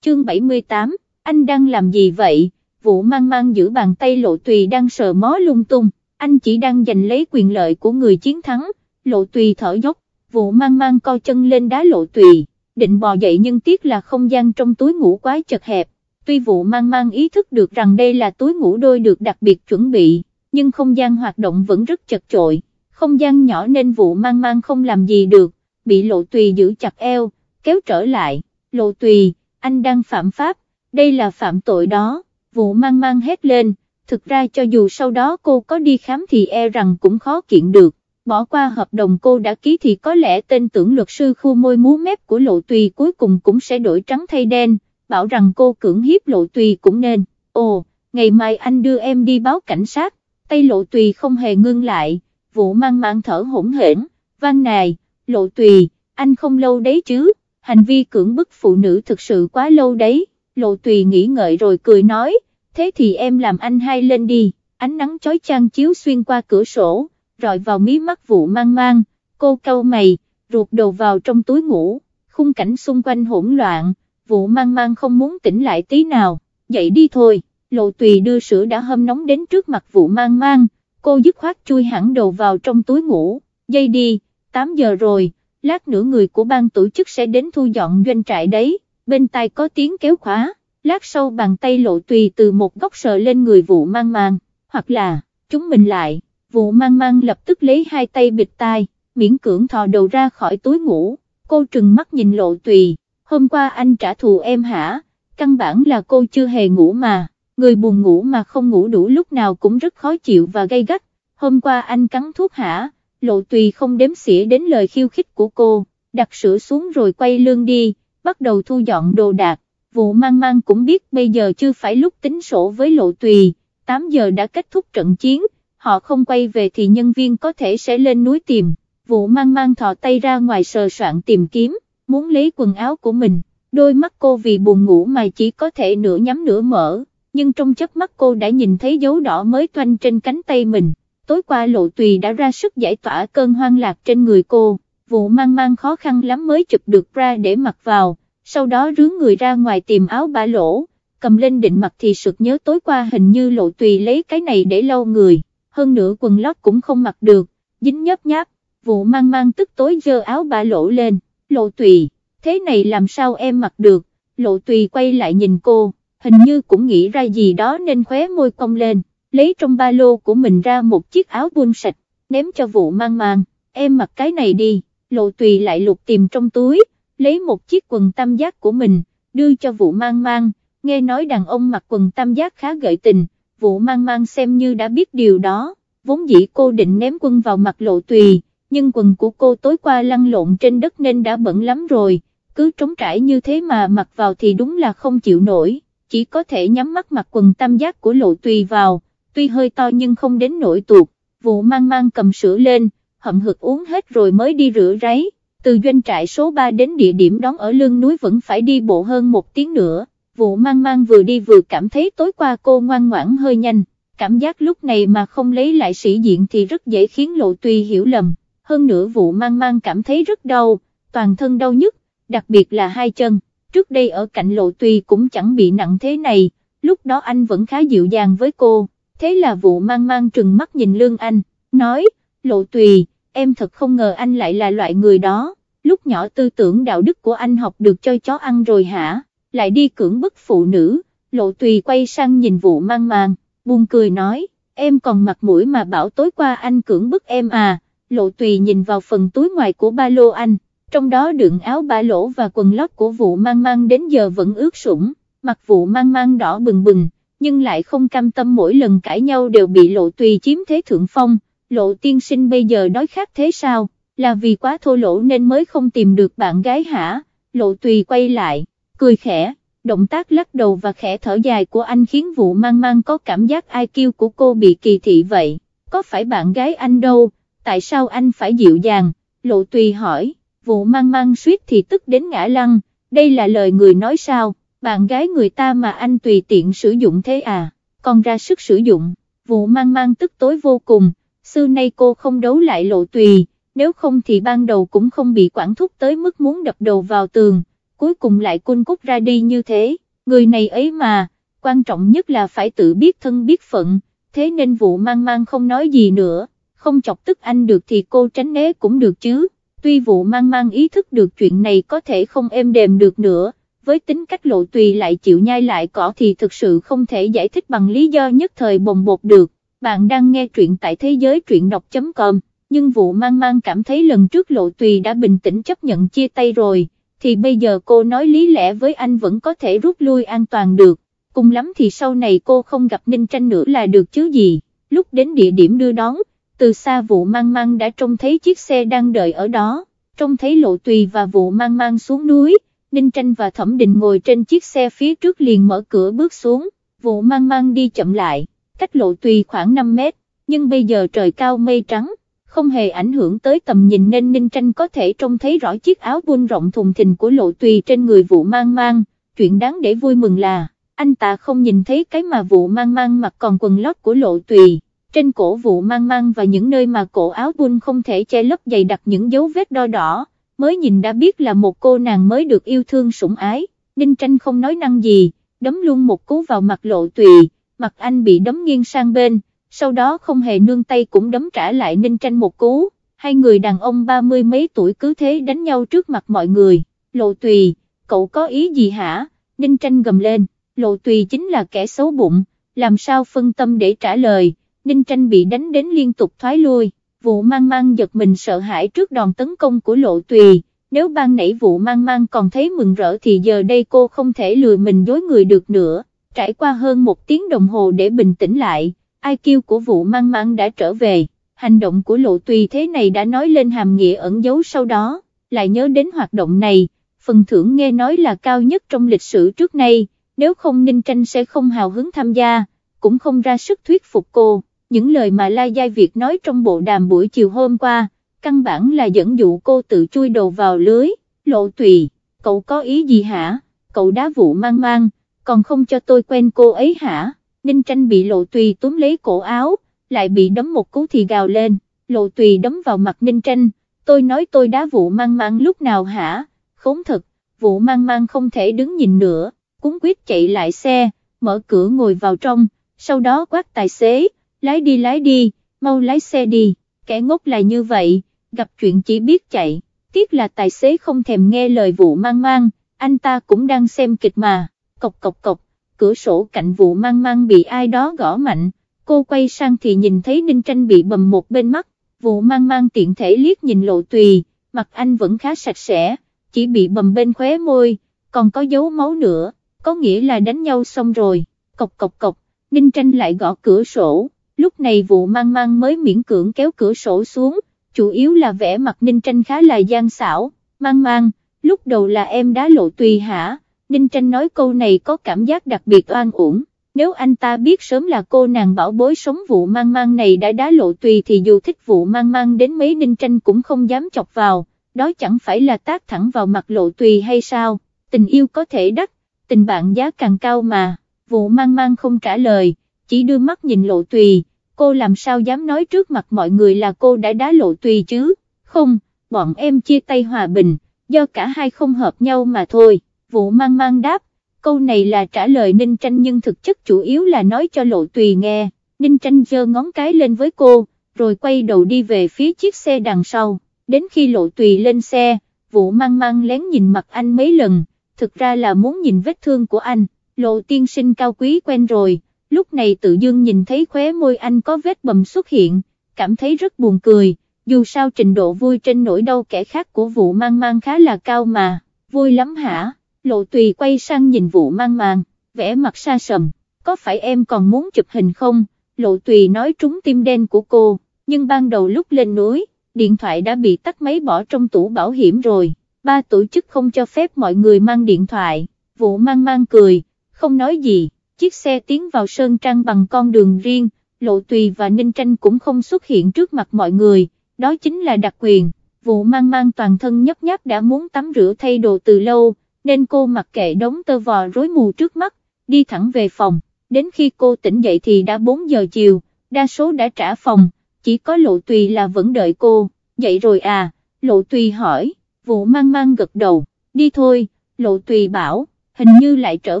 chương 78, anh đang làm gì vậy, vụ mang mang giữ bàn tay lộ tùy đang sờ mó lung tung, anh chỉ đang giành lấy quyền lợi của người chiến thắng, lộ tùy thở dốc, vụ mang mang co chân lên đá lộ tùy, định bò dậy nhưng tiếc là không gian trong túi ngủ quá chật hẹp, tuy vụ mang mang ý thức được rằng đây là túi ngủ đôi được đặc biệt chuẩn bị, nhưng không gian hoạt động vẫn rất chật chội, không gian nhỏ nên vụ mang mang không làm gì được, bị lộ tùy giữ chặt eo, kéo trở lại, lộ tùy, anh đang phạm pháp, đây là phạm tội đó, vụ mang mang hét lên, thực ra cho dù sau đó cô có đi khám thì e rằng cũng khó kiện được, bỏ qua hợp đồng cô đã ký thì có lẽ tên tưởng luật sư khu môi múa mép của lộ tùy cuối cùng cũng sẽ đổi trắng thay đen, bảo rằng cô cưỡng hiếp lộ tùy cũng nên, ồ, ngày mai anh đưa em đi báo cảnh sát, tay lộ tùy không hề ngưng lại, vụ mang mang thở hỗn hển, Văn nài, lộ tùy, anh không lâu đấy chứ, hành vi cưỡng bức phụ nữ thực sự quá lâu đấy, lộ tùy nghĩ ngợi rồi cười nói, thế thì em làm anh hai lên đi, ánh nắng chói chang chiếu xuyên qua cửa sổ, rọi vào mí mắt vụ mang mang, cô câu mày, ruột đầu vào trong túi ngủ, khung cảnh xung quanh hỗn loạn, vụ mang mang không muốn tỉnh lại tí nào, dậy đi thôi, lộ tùy đưa sữa đã hâm nóng đến trước mặt vụ mang mang, cô dứt khoát chui hẳn đầu vào trong túi ngủ, dây đi, 8 giờ rồi, lát nữa người của ban tổ chức sẽ đến thu dọn doanh trại đấy, bên tai có tiếng kéo khóa, lát sau bàn tay lộ tùy từ một góc sờ lên người vụ mang mang, hoặc là, chúng mình lại, vụ mang mang lập tức lấy hai tay bịt tai, miễn cưỡng thò đầu ra khỏi túi ngủ, cô trừng mắt nhìn lộ tùy, hôm qua anh trả thù em hả, căn bản là cô chưa hề ngủ mà, người buồn ngủ mà không ngủ đủ lúc nào cũng rất khó chịu và gây gắt, hôm qua anh cắn thuốc hả, lộ tùy không đếm xỉa đến lời khiêu khích của cô, đặt sữa xuống rồi quay lưng đi, bắt đầu thu dọn đồ đạc, vụ mang mang cũng biết bây giờ chưa phải lúc tính sổ với lộ tùy, 8 giờ đã kết thúc trận chiến, họ không quay về thì nhân viên có thể sẽ lên núi tìm, vụ mang mang thò tay ra ngoài sờ soạn tìm kiếm, muốn lấy quần áo của mình, đôi mắt cô vì buồn ngủ mà chỉ có thể nửa nhắm nửa mở, nhưng trong chớp mắt cô đã nhìn thấy dấu đỏ mới toanh trên cánh tay mình, tối qua lộ tùy đã ra sức giải tỏa cơn hoang lạc trên người cô, vụ mang mang khó khăn lắm mới chụp được ra để mặc vào, sau đó rướng người ra ngoài tìm áo ba lỗ, cầm lên định mặc thì sực nhớ tối qua hình như lộ tùy lấy cái này để lau người, hơn nữa quần lót cũng không mặc được, dính nhớp nháp, vụ mang mang tức tối dơ áo ba lỗ lên, lộ tùy, thế này làm sao em mặc được, lộ tùy quay lại nhìn cô, hình như cũng nghĩ ra gì đó nên khóe môi cong lên, lấy trong ba lô của mình ra một chiếc áo buôn sạch, ném cho vụ mang mang, em mặc cái này đi, lộ tùy lại lục tìm trong túi, lấy một chiếc quần tam giác của mình, đưa cho vụ mang mang, nghe nói đàn ông mặc quần tam giác khá gợi tình, vụ mang mang xem như đã biết điều đó, vốn dĩ cô định ném quân vào mặt lộ tùy, nhưng quần của cô tối qua lăn lộn trên đất nên đã bẩn lắm rồi, cứ trống trải như thế mà mặc vào thì đúng là không chịu nổi, chỉ có thể nhắm mắt mặc quần tam giác của lộ tùy vào, tuy hơi to nhưng không đến nỗi tuột, vụ mang mang cầm sữa lên, hậm hực uống hết rồi mới đi rửa ráy. Từ doanh trại số 3 đến địa điểm đón ở lưng núi vẫn phải đi bộ hơn một tiếng nữa, vụ mang mang vừa đi vừa cảm thấy tối qua cô ngoan ngoãn hơi nhanh, cảm giác lúc này mà không lấy lại sĩ diện thì rất dễ khiến lộ tùy hiểu lầm, hơn nữa vụ mang mang cảm thấy rất đau, toàn thân đau nhức, đặc biệt là hai chân, trước đây ở cạnh lộ tùy cũng chẳng bị nặng thế này, lúc đó anh vẫn khá dịu dàng với cô, thế là vụ mang mang trừng mắt nhìn lương anh, nói, lộ tùy, em thật không ngờ anh lại là loại người đó, lúc nhỏ tư tưởng đạo đức của anh học được cho chó ăn rồi hả, lại đi cưỡng bức phụ nữ, lộ tùy quay sang nhìn vụ mang mang, buông cười nói, em còn mặt mũi mà bảo tối qua anh cưỡng bức em à, lộ tùy nhìn vào phần túi ngoài của ba lô anh, trong đó đựng áo ba lỗ và quần lót của vụ mang mang đến giờ vẫn ướt sũng, mặt vụ mang mang đỏ bừng bừng, nhưng lại không cam tâm mỗi lần cãi nhau đều bị lộ tùy chiếm thế thượng phong. Lộ tiên sinh bây giờ đói khát thế sao, là vì quá thô lỗ nên mới không tìm được bạn gái hả, lộ tùy quay lại, cười khẽ, động tác lắc đầu và khẽ thở dài của anh khiến vụ mang mang có cảm giác ai kêu của cô bị kỳ thị vậy, có phải bạn gái anh đâu, tại sao anh phải dịu dàng, lộ tùy hỏi, vụ mang mang suýt thì tức đến ngã lăng, đây là lời người nói sao, bạn gái người ta mà anh tùy tiện sử dụng thế à, còn ra sức sử dụng, vụ mang mang tức tối vô cùng, xưa nay cô không đấu lại lộ tùy, nếu không thì ban đầu cũng không bị quản thúc tới mức muốn đập đầu vào tường, cuối cùng lại cun cút ra đi như thế, người này ấy mà, quan trọng nhất là phải tự biết thân biết phận, thế nên vụ mang mang không nói gì nữa, không chọc tức anh được thì cô tránh né cũng được chứ, tuy vụ mang mang ý thức được chuyện này có thể không êm đềm được nữa, với tính cách lộ tùy lại chịu nhai lại cỏ thì thực sự không thể giải thích bằng lý do nhất thời bồng bột được, bạn đang nghe truyện tại thế giới truyện đọc.com, nhưng vụ mang mang cảm thấy lần trước lộ tùy đã bình tĩnh chấp nhận chia tay rồi, thì bây giờ cô nói lý lẽ với anh vẫn có thể rút lui an toàn được, cùng lắm thì sau này cô không gặp Ninh Tranh nữa là được chứ gì, lúc đến địa điểm đưa đón, từ xa vụ mang mang đã trông thấy chiếc xe đang đợi ở đó, trông thấy lộ tùy và vụ mang mang xuống núi, Ninh Tranh và Thẩm Đình ngồi trên chiếc xe phía trước liền mở cửa bước xuống, vụ mang mang đi chậm lại, cách lộ tùy khoảng 5 mét, nhưng bây giờ trời cao mây trắng, không hề ảnh hưởng tới tầm nhìn nên Ninh Tranh có thể trông thấy rõ chiếc áo buôn rộng thùng thình của lộ tùy trên người vụ mang mang, chuyện đáng để vui mừng là, anh ta không nhìn thấy cái mà vụ mang mang mặc còn quần lót của lộ tùy, trên cổ vụ mang mang và những nơi mà cổ áo buôn không thể che lấp dày đặc những dấu vết đo đỏ, mới nhìn đã biết là một cô nàng mới được yêu thương sủng ái, Ninh Tranh không nói năng gì, đấm luôn một cú vào mặt lộ tùy, mặt anh bị đấm nghiêng sang bên sau đó không hề nương tay cũng đấm trả lại Ninh Tranh một cú, hai người đàn ông ba mươi mấy tuổi cứ thế đánh nhau trước mặt mọi người, lộ tùy, cậu có ý gì hả, Ninh Tranh gầm lên, lộ tùy chính là kẻ xấu bụng, làm sao phân tâm để trả lời, Ninh Tranh bị đánh đến liên tục thoái lui, vụ mang mang giật mình sợ hãi trước đòn tấn công của lộ tùy, nếu ban nãy vụ mang mang còn thấy mừng rỡ thì giờ đây cô không thể lừa mình dối người được nữa, trải qua hơn một tiếng đồng hồ để bình tĩnh lại IQ của vụ mang mang đã trở về, hành động của lộ tùy thế này đã nói lên hàm nghĩa ẩn dấu sau đó, lại nhớ đến hoạt động này, phần thưởng nghe nói là cao nhất trong lịch sử trước nay, nếu không Ninh Tranh sẽ không hào hứng tham gia, cũng không ra sức thuyết phục cô, những lời mà La Giai Việt nói trong bộ đàm buổi chiều hôm qua, căn bản là dẫn dụ cô tự chui đầu vào lưới, lộ tùy, cậu có ý gì hả, cậu đá vụ mang mang, còn không cho tôi quen cô ấy hả? Ninh tranh bị lộ tùy túm lấy cổ áo, lại bị đấm một cú thì gào lên, lộ tùy đấm vào mặt ninh tranh, tôi nói tôi đá vụ mang mang lúc nào hả, khốn thật, vụ mang mang không thể đứng nhìn nữa, cúng quyết chạy lại xe, mở cửa ngồi vào trong, sau đó quát tài xế, lái đi lái đi, mau lái xe đi, kẻ ngốc là như vậy, gặp chuyện chỉ biết chạy, tiếc là tài xế không thèm nghe lời vụ mang mang, anh ta cũng đang xem kịch mà, cộc cộc cộc, cửa sổ cạnh vụ mang mang bị ai đó gõ mạnh, cô quay sang thì nhìn thấy Ninh Tranh bị bầm một bên mắt, vụ mang mang tiện thể liếc nhìn lộ tùy, mặt anh vẫn khá sạch sẽ, chỉ bị bầm bên khóe môi, còn có dấu máu nữa, có nghĩa là đánh nhau xong rồi, cộc cộc cộc, Ninh Tranh lại gõ cửa sổ, lúc này vụ mang mang mới miễn cưỡng kéo cửa sổ xuống, chủ yếu là vẻ mặt Ninh Tranh khá là gian xảo, mang mang, lúc đầu là em đã lộ tùy hả? Ninh Tranh nói câu này có cảm giác đặc biệt oan uổng, nếu anh ta biết sớm là cô nàng bảo bối sống vụ mang mang này đã đá lộ tùy thì dù thích vụ mang mang đến mấy Ninh Tranh cũng không dám chọc vào, đó chẳng phải là tác thẳng vào mặt lộ tùy hay sao, tình yêu có thể đắt, tình bạn giá càng cao mà, vụ mang mang không trả lời, chỉ đưa mắt nhìn lộ tùy, cô làm sao dám nói trước mặt mọi người là cô đã đá lộ tùy chứ, không, bọn em chia tay hòa bình, do cả hai không hợp nhau mà thôi. Vụ mang mang đáp, câu này là trả lời Ninh Tranh nhưng thực chất chủ yếu là nói cho Lộ Tùy nghe, Ninh Tranh giơ ngón cái lên với cô, rồi quay đầu đi về phía chiếc xe đằng sau, đến khi Lộ Tùy lên xe, vụ mang mang lén nhìn mặt anh mấy lần, thực ra là muốn nhìn vết thương của anh, Lộ tiên sinh cao quý quen rồi, lúc này tự dưng nhìn thấy khóe môi anh có vết bầm xuất hiện, cảm thấy rất buồn cười, dù sao trình độ vui trên nỗi đau kẻ khác của vụ mang mang khá là cao mà, vui lắm hả? lộ tùy quay sang nhìn vụ mang mang vẽ mặt xa sầm, có phải em còn muốn chụp hình không, lộ tùy nói trúng tim đen của cô, nhưng ban đầu lúc lên núi, điện thoại đã bị tắt máy bỏ trong tủ bảo hiểm rồi, ba tổ chức không cho phép mọi người mang điện thoại, vụ mang mang cười, không nói gì, chiếc xe tiến vào Sơn Trăng bằng con đường riêng, lộ tùy và Ninh Tranh cũng không xuất hiện trước mặt mọi người, đó chính là đặc quyền, vụ mang mang toàn thân nhấp nháp đã muốn tắm rửa thay đồ từ lâu, nên cô mặc kệ đống tơ vò rối mù trước mắt, đi thẳng về phòng, đến khi cô tỉnh dậy thì đã 4 giờ chiều, đa số đã trả phòng, chỉ có lộ tùy là vẫn đợi cô, dậy rồi à, lộ tùy hỏi, vụ mang mang gật đầu, đi thôi, lộ tùy bảo, hình như lại trở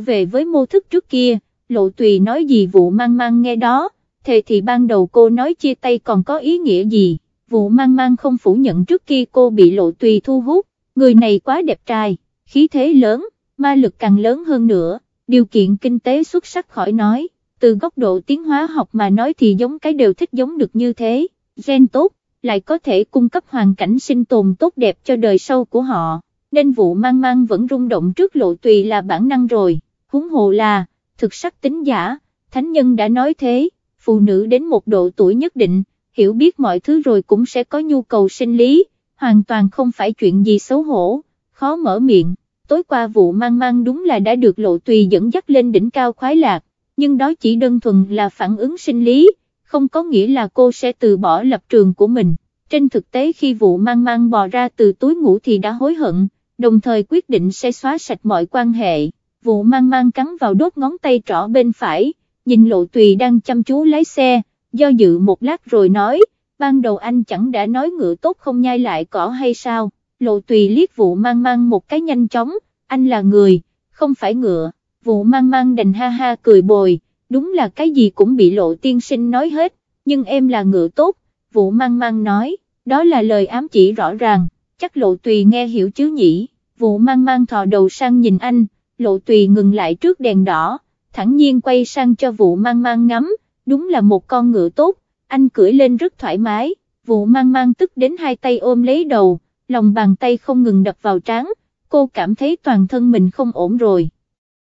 về với mô thức trước kia, lộ tùy nói gì vụ mang mang nghe đó, thề thì ban đầu cô nói chia tay còn có ý nghĩa gì, vụ mang mang không phủ nhận trước kia cô bị lộ tùy thu hút, người này quá đẹp trai, khí thế lớn, ma lực càng lớn hơn nữa, điều kiện kinh tế xuất sắc khỏi nói, từ góc độ tiến hóa học mà nói thì giống cái đều thích giống được như thế, gen tốt, lại có thể cung cấp hoàn cảnh sinh tồn tốt đẹp cho đời sau của họ, nên vụ mang mang vẫn rung động trước lộ tùy là bản năng rồi, huống hồ là, thực sắc tính giả, thánh nhân đã nói thế, phụ nữ đến một độ tuổi nhất định, hiểu biết mọi thứ rồi cũng sẽ có nhu cầu sinh lý, hoàn toàn không phải chuyện gì xấu hổ, khó mở miệng, tối qua vụ mang mang đúng là đã được lộ tùy dẫn dắt lên đỉnh cao khoái lạc, nhưng đó chỉ đơn thuần là phản ứng sinh lý, không có nghĩa là cô sẽ từ bỏ lập trường của mình. Trên thực tế khi vụ mang mang bò ra từ túi ngủ thì đã hối hận, đồng thời quyết định sẽ xóa sạch mọi quan hệ. Vụ mang mang cắn vào đốt ngón tay trỏ bên phải, nhìn lộ tùy đang chăm chú lái xe, do dự một lát rồi nói, ban đầu anh chẳng đã nói ngựa tốt không nhai lại cỏ hay sao, lộ tùy liếc vụ mang mang một cái nhanh chóng, anh là người, không phải ngựa, vụ mang mang đành ha ha cười bồi, đúng là cái gì cũng bị lộ tiên sinh nói hết, nhưng em là ngựa tốt, vụ mang mang nói, đó là lời ám chỉ rõ ràng, chắc lộ tùy nghe hiểu chứ nhỉ, vụ mang mang thò đầu sang nhìn anh, lộ tùy ngừng lại trước đèn đỏ, thẳng nhiên quay sang cho vụ mang mang ngắm, đúng là một con ngựa tốt, anh cưỡi lên rất thoải mái, vụ mang mang tức đến hai tay ôm lấy đầu, lòng bàn tay không ngừng đập vào trán, cô cảm thấy toàn thân mình không ổn rồi.